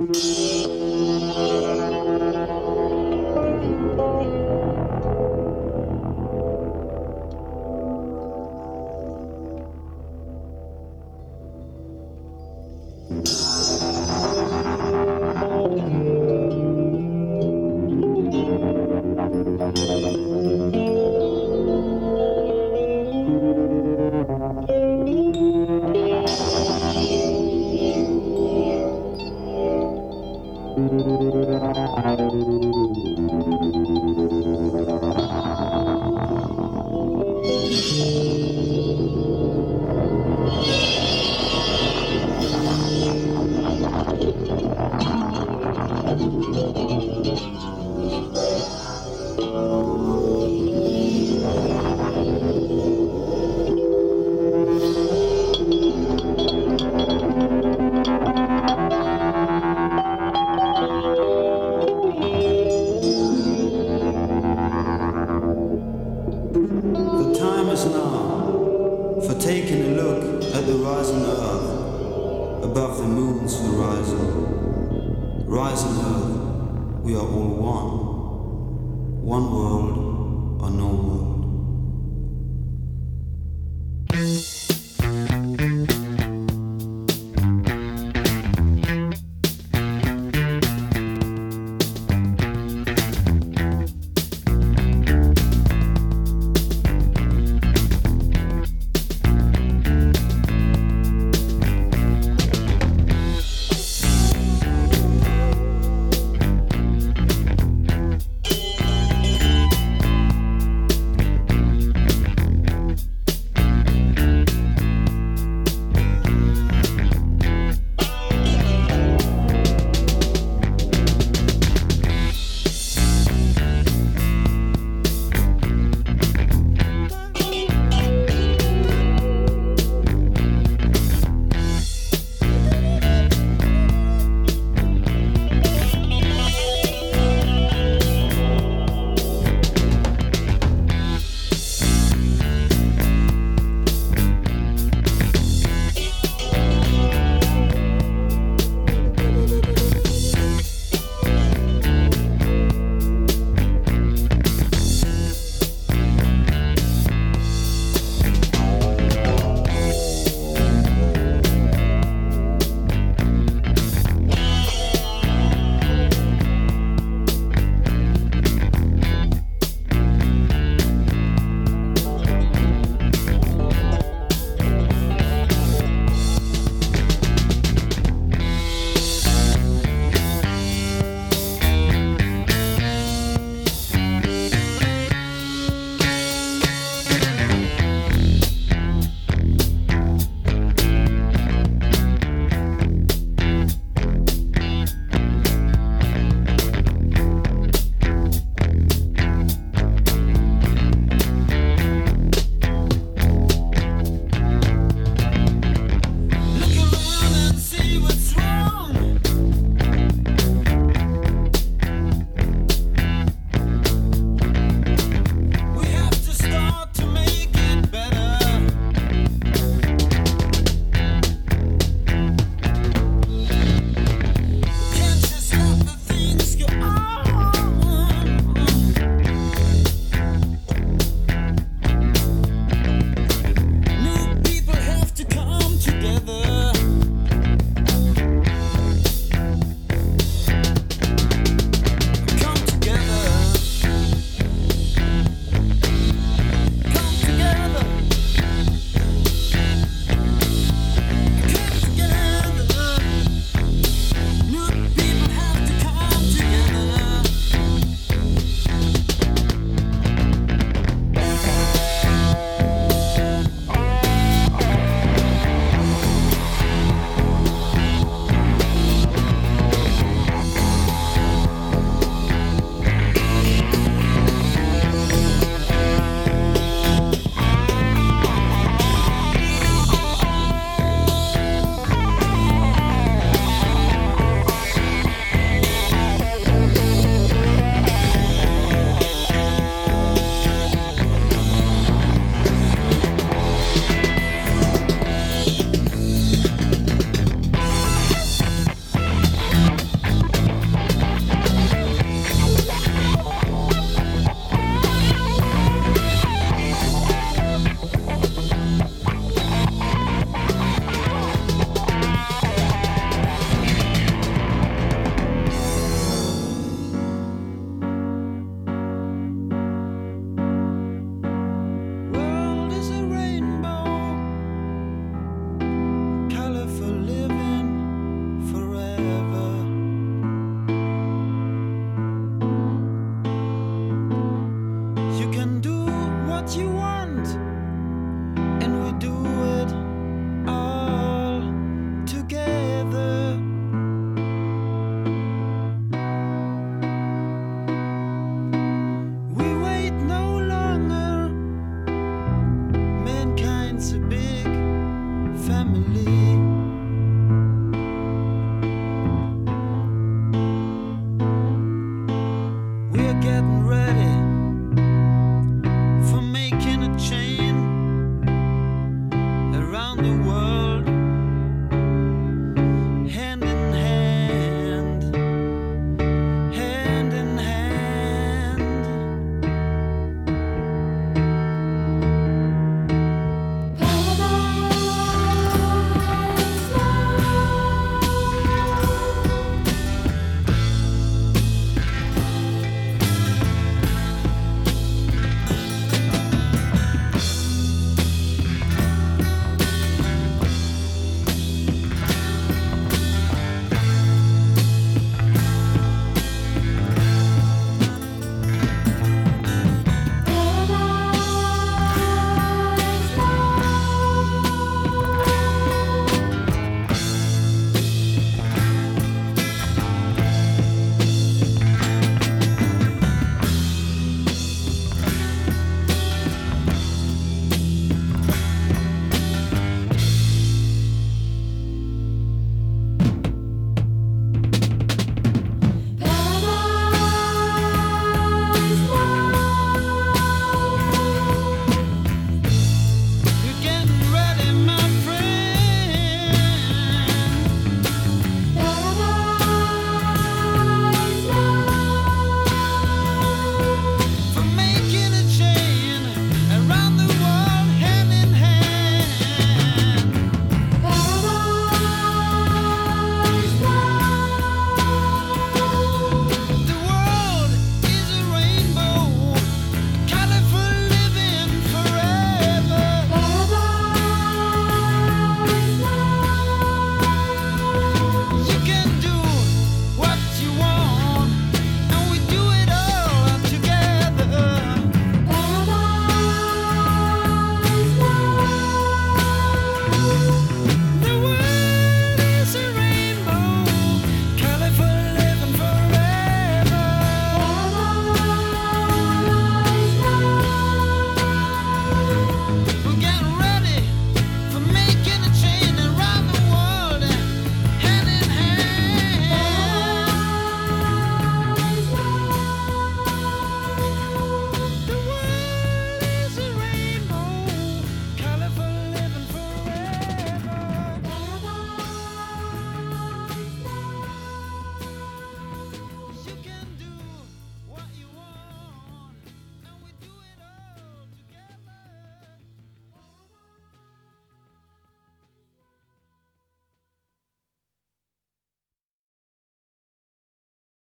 The time is now for taking a look at the rising earth above the moon's horizon. Rising earth, we are all one. One world or no world. family.